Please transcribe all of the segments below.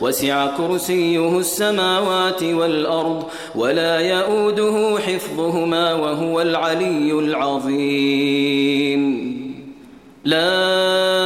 وسع كرسيه السماوات والأرض ولا يؤده حفظهما وهو العلي العظيم. لا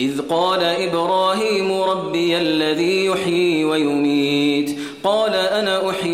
إذ قال إبراهيم ربي الذي يحيي ويميت قال أنا أحيي